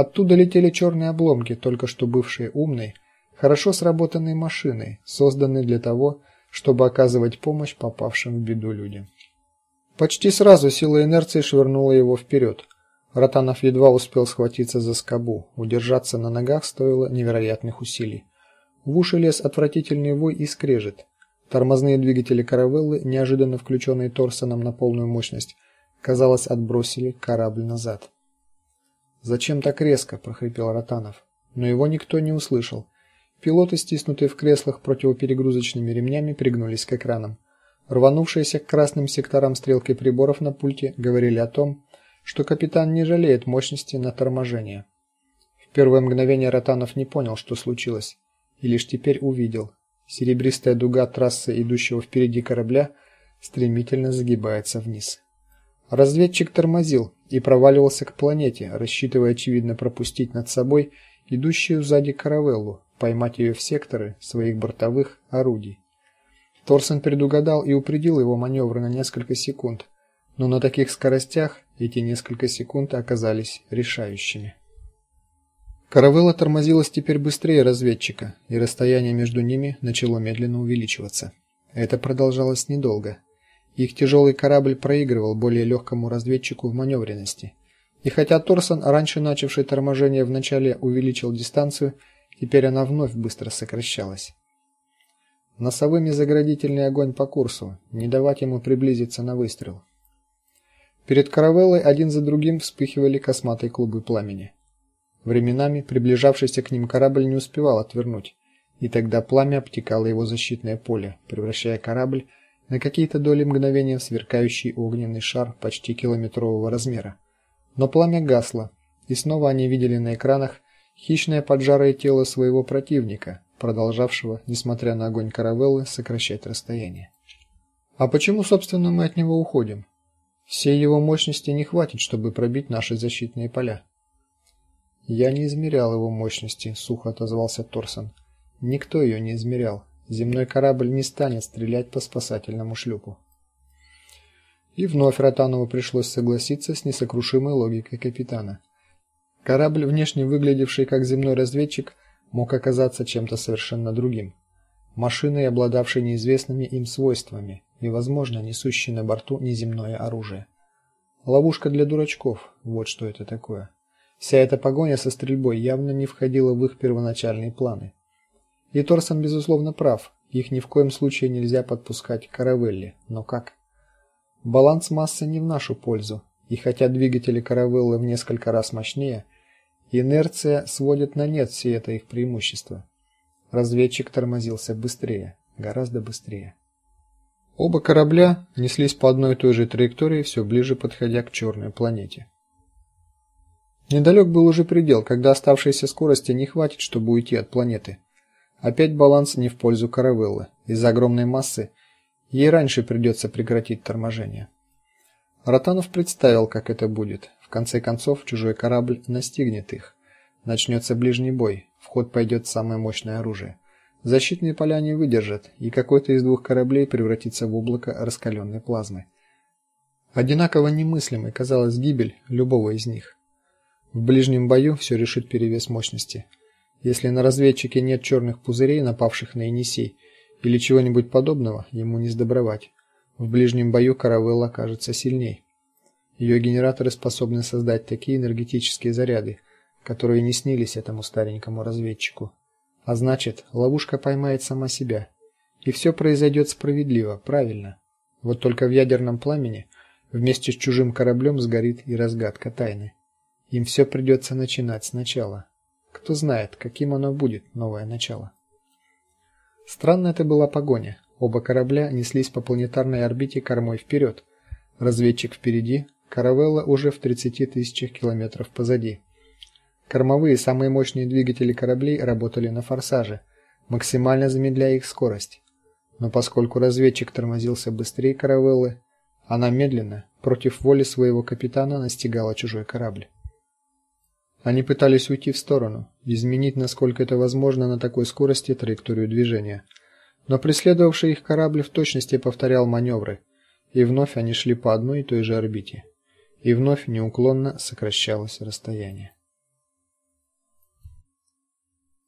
Оттуда летели черные обломки, только что бывшие умной, хорошо сработанной машиной, созданной для того, чтобы оказывать помощь попавшим в беду людям. Почти сразу сила инерции швырнула его вперед. Ротанов едва успел схватиться за скобу. Удержаться на ногах стоило невероятных усилий. В уши лез отвратительный вой и скрежет. Тормозные двигатели каравеллы, неожиданно включенные Торсоном на полную мощность, казалось, отбросили корабль назад. "Зачем так резко?" прохрипел Ротанов, но его никто не услышал. Пилоты, стиснутые в креслах противоперегрузочными ремнями, пригнулись к экранам. Рванувшиеся к красным секторам стрелки приборов на пульте говорили о том, что капитан не жалеет мощности на торможение. В первое мгновение Ротанов не понял, что случилось, и лишь теперь увидел. Серебристая дуга трассы, идущего впереди корабля, стремительно загибается вниз. Разведчик тормозил и проваливался к планете, рассчитывая очевидно пропустить над собой идущую сзади каравеллу, поймать ее в секторы своих бортовых орудий. Торсон предугадал и упредил его маневры на несколько секунд, но на таких скоростях эти несколько секунд оказались решающими. Каравелла тормозилась теперь быстрее разведчика, и расстояние между ними начало медленно увеличиваться. Это продолжалось недолго. Их тяжелый корабль проигрывал более легкому разведчику в маневренности. И хотя Торсон, раньше начавший торможение, вначале увеличил дистанцию, теперь она вновь быстро сокращалась. Носовыми заградительный огонь по курсу, не давать ему приблизиться на выстрел. Перед каравеллой один за другим вспыхивали косматые клубы пламени. Временами приближавшийся к ним корабль не успевал отвернуть, и тогда пламя обтекало его защитное поле, превращая корабль на какие-то доли мгновения сверкающий огненный шар почти километрового размера. Но пламя гасло, и снова они видели на экранах хищное поджарое тело своего противника, продолжавшего, несмотря на огонь каравеллы, сокращать расстояние. А почему, собственно, мы от него уходим? Всей его мощности не хватит, чтобы пробить наши защитные поля. Я не измерял его мощности, сухо отозвался Торсон. Никто ее не измерял. Земной корабль не станет стрелять по спасательному шлюпу. И вновь Ротанову пришлось согласиться с несокрушимой логикой капитана. Корабль, внешне выглядевший как земной разведчик, мог оказаться чем-то совершенно другим. Машиной, обладавшей неизвестными им свойствами и, возможно, несущей на борту неземное оружие. Ловушка для дурачков. Вот что это такое. Вся эта погоня со стрельбой явно не входила в их первоначальные планы. И Торсон безусловно прав. Их ни в коем случае нельзя подпускать к каравелле. Но как? Баланс массы не в нашу пользу. И хотя двигатели каравеллы в несколько раз мощнее, инерция сводит на нет все это их преимущество. Разведчик тормозился быстрее, гораздо быстрее. Оба корабля неслись по одной и той же траектории, все ближе подходя к черной планете. Недалек был уже предел, когда оставшейся скорости не хватит, чтобы уйти от планеты. Опять баланс не в пользу каравеллы. Из-за огромной массы ей раньше придется прекратить торможение. Ротанов представил, как это будет. В конце концов, чужой корабль настигнет их. Начнется ближний бой. В ход пойдет самое мощное оружие. Защитные поля не выдержат, и какой-то из двух кораблей превратится в облако раскаленной плазмы. Одинаково немыслимой казалась гибель любого из них. В ближнем бою все решит перевес мощности. Если на разведчике нет черных пузырей, напавших на Енисей, или чего-нибудь подобного, ему не сдобровать. В ближнем бою каравелла окажется сильней. Ее генераторы способны создать такие энергетические заряды, которые не снились этому старенькому разведчику. А значит, ловушка поймает сама себя, и все произойдет справедливо, правильно. Вот только в ядерном пламени вместе с чужим кораблем сгорит и разгадка тайны. Им все придется начинать сначала. Кто знает, каким оно будет, новое начало. Странно это была погоня. Оба корабля неслись по планетарной орбите кормой вперед. Разведчик впереди, каравелла уже в 30 тысячах километров позади. Кормовые самые мощные двигатели кораблей работали на форсаже, максимально замедляя их скорость. Но поскольку разведчик тормозился быстрее каравеллы, она медленно, против воли своего капитана, настигала чужой корабль. Они пытались уйти в сторону, изменить, насколько это возможно, на такой скорости траекторию движения. Но преследовавший их корабль в точности повторял маневры, и вновь они шли по одной и той же орбите. И вновь неуклонно сокращалось расстояние.